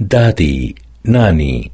دادي، ناني.